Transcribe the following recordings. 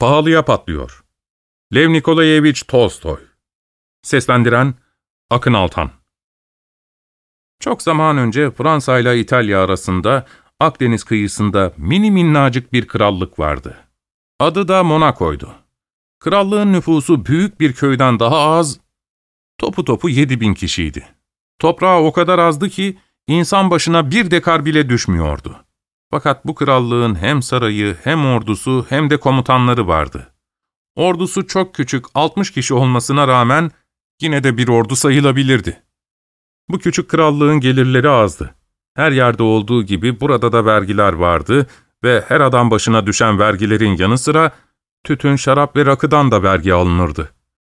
Pahalıya patlıyor. Lev Nikolayevich Tolstoy Seslendiren Akın Altan Çok zaman önce Fransa ile İtalya arasında Akdeniz kıyısında mini minnacık bir krallık vardı. Adı da Monaco'ydu. Krallığın nüfusu büyük bir köyden daha az, topu topu yedi bin kişiydi. Toprağı o kadar azdı ki insan başına bir dekar bile düşmüyordu. Fakat bu krallığın hem sarayı hem ordusu hem de komutanları vardı. Ordusu çok küçük 60 kişi olmasına rağmen yine de bir ordu sayılabilirdi. Bu küçük krallığın gelirleri azdı. Her yerde olduğu gibi burada da vergiler vardı ve her adam başına düşen vergilerin yanı sıra tütün, şarap ve rakıdan da vergi alınırdı.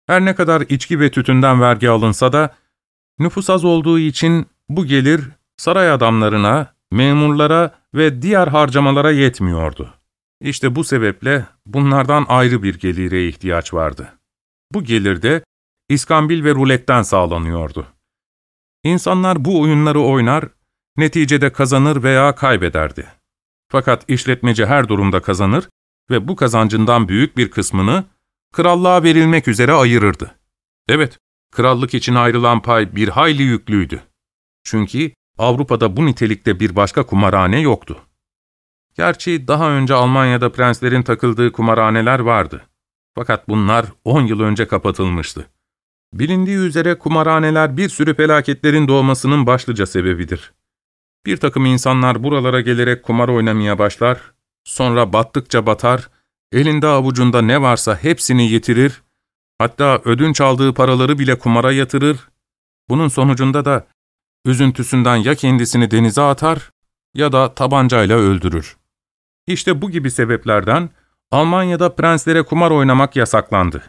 Her ne kadar içki ve tütünden vergi alınsa da nüfus az olduğu için bu gelir saray adamlarına, memurlara ve diğer harcamalara yetmiyordu. İşte bu sebeple bunlardan ayrı bir gelire ihtiyaç vardı. Bu gelir de iskambil ve ruletten sağlanıyordu. İnsanlar bu oyunları oynar, neticede kazanır veya kaybederdi. Fakat işletmeci her durumda kazanır ve bu kazancından büyük bir kısmını krallığa verilmek üzere ayırırdı. Evet, krallık için ayrılan pay bir hayli yüklüydü. Çünkü Avrupa'da bu nitelikte bir başka kumarhane yoktu. Gerçi daha önce Almanya'da prenslerin takıldığı kumarhaneler vardı. Fakat bunlar 10 yıl önce kapatılmıştı. Bilindiği üzere kumarhaneler bir sürü felaketlerin doğmasının başlıca sebebidir. Bir takım insanlar buralara gelerek kumar oynamaya başlar, sonra battıkça batar, elinde avucunda ne varsa hepsini yitirir, hatta ödünç aldığı paraları bile kumara yatırır, bunun sonucunda da üzüntüsünden ya kendisini denize atar ya da tabancayla öldürür. İşte bu gibi sebeplerden Almanya'da prenslere kumar oynamak yasaklandı.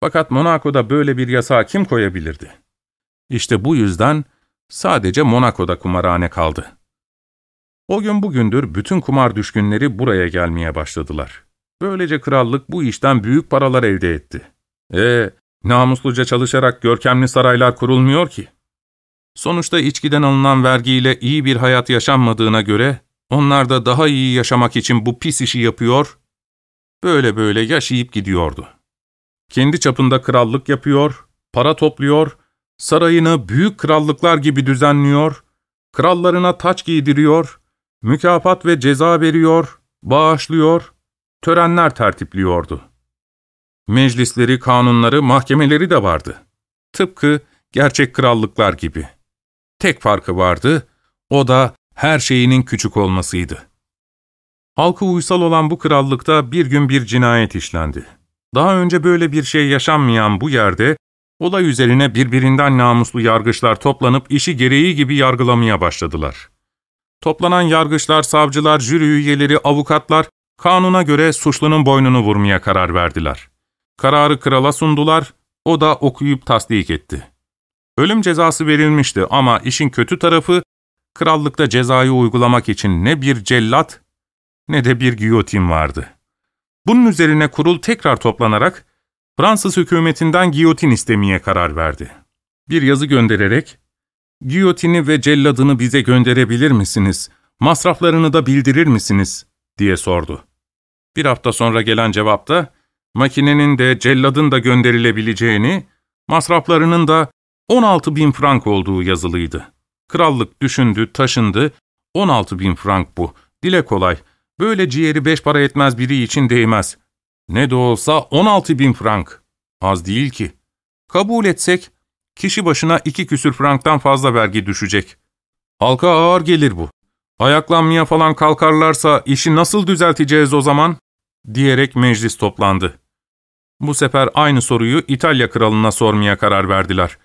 Fakat Monaco'da böyle bir yasağı kim koyabilirdi? İşte bu yüzden sadece Monaco'da kumarhane kaldı. O gün bugündür bütün kumar düşkünleri buraya gelmeye başladılar. Böylece krallık bu işten büyük paralar elde etti. E, namusluca çalışarak görkemli saraylar kurulmuyor ki. Sonuçta içkiden alınan vergiyle iyi bir hayat yaşanmadığına göre, onlar da daha iyi yaşamak için bu pis işi yapıyor, böyle böyle yaşayıp gidiyordu. Kendi çapında krallık yapıyor, para topluyor, sarayını büyük krallıklar gibi düzenliyor, krallarına taç giydiriyor, mükafat ve ceza veriyor, bağışlıyor, törenler tertipliyordu. Meclisleri, kanunları, mahkemeleri de vardı. Tıpkı gerçek krallıklar gibi. Tek farkı vardı, o da her şeyinin küçük olmasıydı. Halkı uysal olan bu krallıkta bir gün bir cinayet işlendi. Daha önce böyle bir şey yaşanmayan bu yerde, olay üzerine birbirinden namuslu yargıçlar toplanıp işi gereği gibi yargılamaya başladılar. Toplanan yargıçlar, savcılar, jüri üyeleri, avukatlar, kanuna göre suçlunun boynunu vurmaya karar verdiler. Kararı krala sundular, o da okuyup tasdik etti. Ölüm cezası verilmişti ama işin kötü tarafı, krallıkta cezayı uygulamak için ne bir cellat ne de bir giyotin vardı. Bunun üzerine kurul tekrar toplanarak Fransız hükümetinden giyotin istemeye karar verdi. Bir yazı göndererek, ''Giyotini ve celladını bize gönderebilir misiniz? Masraflarını da bildirir misiniz?'' diye sordu. Bir hafta sonra gelen cevapta, makinenin de celladın da gönderilebileceğini, masraflarının da 16 bin frank olduğu yazılıydı. Krallık düşündü, taşındı, 16 bin frank bu, dile kolay, böyle ciğeri beş para etmez biri için değmez. Ne de olsa 16 bin frank, az değil ki. Kabul etsek, kişi başına iki küsür franktan fazla vergi düşecek. Halka ağır gelir bu. Ayaklanmaya falan kalkarlarsa işi nasıl düzelteceğiz o zaman? diyerek meclis toplandı. Bu sefer aynı soruyu İtalya kralına sormaya karar verdiler.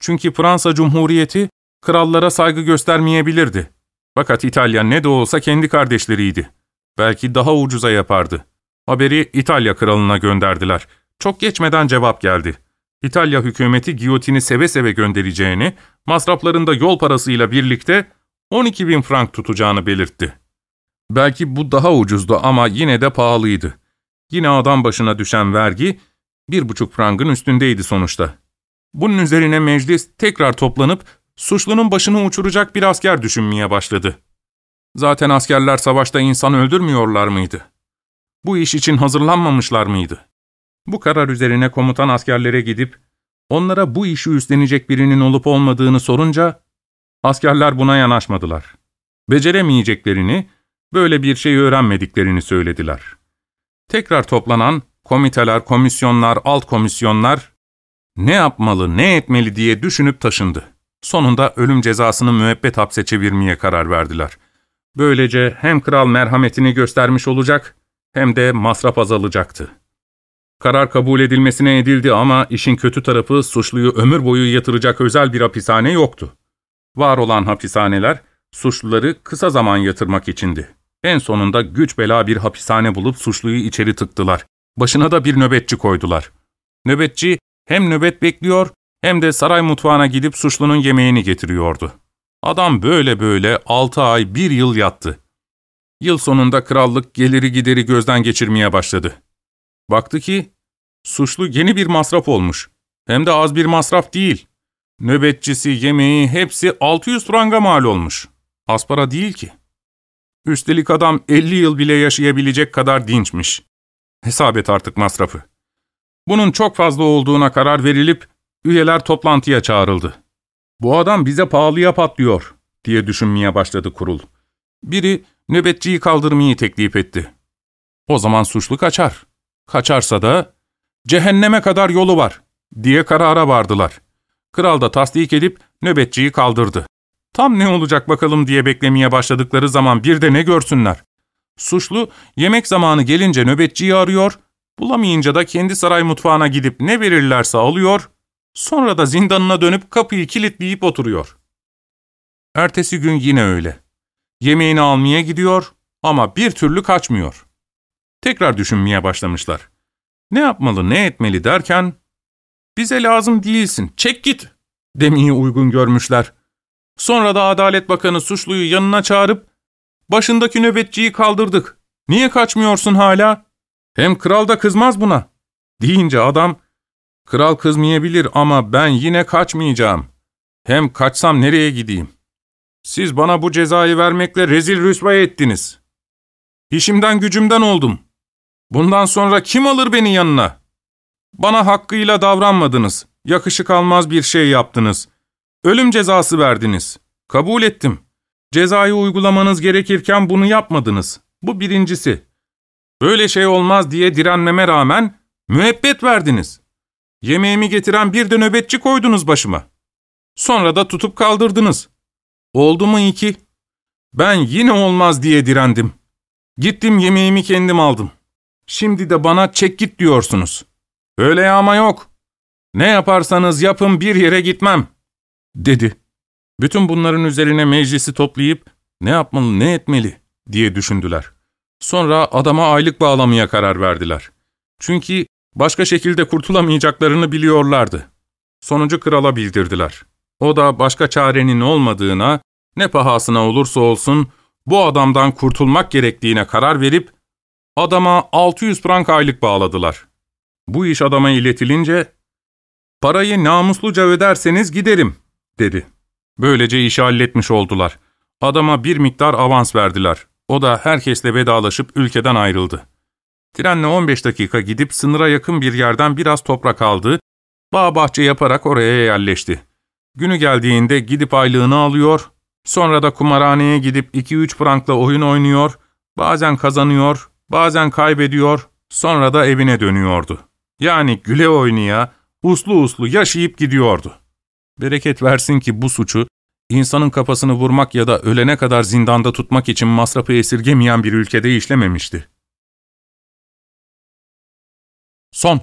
Çünkü Fransa Cumhuriyeti krallara saygı göstermeyebilirdi. Fakat İtalya ne de olsa kendi kardeşleriydi. Belki daha ucuza yapardı. Haberi İtalya kralına gönderdiler. Çok geçmeden cevap geldi. İtalya hükümeti giyotini seve seve göndereceğini, masraflarında yol parasıyla birlikte 12 bin frank tutacağını belirtti. Belki bu daha ucuzdu ama yine de pahalıydı. Yine adam başına düşen vergi bir buçuk frangın üstündeydi sonuçta. Bunun üzerine meclis tekrar toplanıp suçlunun başını uçuracak bir asker düşünmeye başladı. Zaten askerler savaşta insan öldürmüyorlar mıydı? Bu iş için hazırlanmamışlar mıydı? Bu karar üzerine komutan askerlere gidip, onlara bu işi üstlenecek birinin olup olmadığını sorunca, askerler buna yanaşmadılar. Beceremeyeceklerini, böyle bir şey öğrenmediklerini söylediler. Tekrar toplanan komiteler, komisyonlar, alt komisyonlar, ne yapmalı, ne etmeli diye düşünüp taşındı. Sonunda ölüm cezasını müebbet hapse çevirmeye karar verdiler. Böylece hem kral merhametini göstermiş olacak, hem de masraf azalacaktı. Karar kabul edilmesine edildi ama işin kötü tarafı suçluyu ömür boyu yatıracak özel bir hapishane yoktu. Var olan hapishaneler, suçluları kısa zaman yatırmak içindi. En sonunda güç bela bir hapishane bulup suçluyu içeri tıktılar. Başına da bir nöbetçi koydular. Nöbetçi hem nöbet bekliyor hem de saray mutfağına gidip suçlunun yemeğini getiriyordu. Adam böyle böyle altı ay bir yıl yattı. Yıl sonunda krallık geliri gideri gözden geçirmeye başladı. Baktı ki suçlu yeni bir masraf olmuş. Hem de az bir masraf değil. Nöbetçisi, yemeği hepsi 600 franga mal olmuş. Az para değil ki. Üstelik adam 50 yıl bile yaşayabilecek kadar dinçmiş. Hesap et artık masrafı. Bunun çok fazla olduğuna karar verilip üyeler toplantıya çağrıldı. Bu adam bize pahalıya patlıyor diye düşünmeye başladı kurul. Biri nöbetçiyi kaldırmayı teklif etti. O zaman suçlu kaçar. Kaçarsa da cehenneme kadar yolu var diye karara vardılar. Kral da tasdik edip nöbetçiyi kaldırdı. Tam ne olacak bakalım diye beklemeye başladıkları zaman bir de ne görsünler. Suçlu yemek zamanı gelince nöbetçiyi arıyor, bulamayınca da kendi saray mutfağına gidip ne verirlerse alıyor, sonra da zindanına dönüp kapıyı kilitleyip oturuyor. Ertesi gün yine öyle. Yemeğini almaya gidiyor ama bir türlü kaçmıyor. Tekrar düşünmeye başlamışlar. Ne yapmalı, ne etmeli derken, ''Bize lazım değilsin, çek git.'' demeyi uygun görmüşler. Sonra da Adalet Bakanı suçluyu yanına çağırıp, ''Başındaki nöbetçiyi kaldırdık, niye kaçmıyorsun hala?'' ''Hem kral da kızmaz buna.'' deyince adam, ''Kral kızmayabilir ama ben yine kaçmayacağım. Hem kaçsam nereye gideyim? Siz bana bu cezayı vermekle rezil rüsva ettiniz. İşimden gücümden oldum. Bundan sonra kim alır beni yanına? Bana hakkıyla davranmadınız, yakışık almaz bir şey yaptınız. Ölüm cezası verdiniz. Kabul ettim. Cezayı uygulamanız gerekirken bunu yapmadınız. Bu birincisi. Böyle şey olmaz diye direnmeme rağmen müebbet verdiniz. Yemeğimi getiren bir de nöbetçi koydunuz başıma. Sonra da tutup kaldırdınız. Oldu mu iki? Ben yine olmaz diye direndim. Gittim yemeğimi kendim aldım. Şimdi de bana çek git diyorsunuz. Öyle ama yok. Ne yaparsanız yapın bir yere gitmem, dedi. Bütün bunların üzerine meclisi toplayıp ne yapmalı ne etmeli diye düşündüler. Sonra adama aylık bağlamaya karar verdiler. Çünkü başka şekilde kurtulamayacaklarını biliyorlardı. Sonucu krala bildirdiler. O da başka çarenin olmadığına, ne pahasına olursa olsun bu adamdan kurtulmak gerektiğine karar verip adama 600 frank aylık bağladılar. Bu iş adama iletilince, ''Parayı namusluca öderseniz giderim.'' dedi. Böylece işi halletmiş oldular. Adama bir miktar avans verdiler. O da herkesle vedalaşıp ülkeden ayrıldı. Trenle 15 dakika gidip sınıra yakın bir yerden biraz toprak aldı, bağ bahçe yaparak oraya yerleşti. Günü geldiğinde gidip aylığını alıyor, sonra da kumarhaneye gidip 2-3 frankla oyun oynuyor, bazen kazanıyor, bazen kaybediyor, sonra da evine dönüyordu. Yani güle oynaya, uslu uslu yaşayıp gidiyordu. Bereket versin ki bu suçu, insanın kafasını vurmak ya da ölene kadar zindanda tutmak için masrafı esirgemeyen bir ülkede işlememişti. Son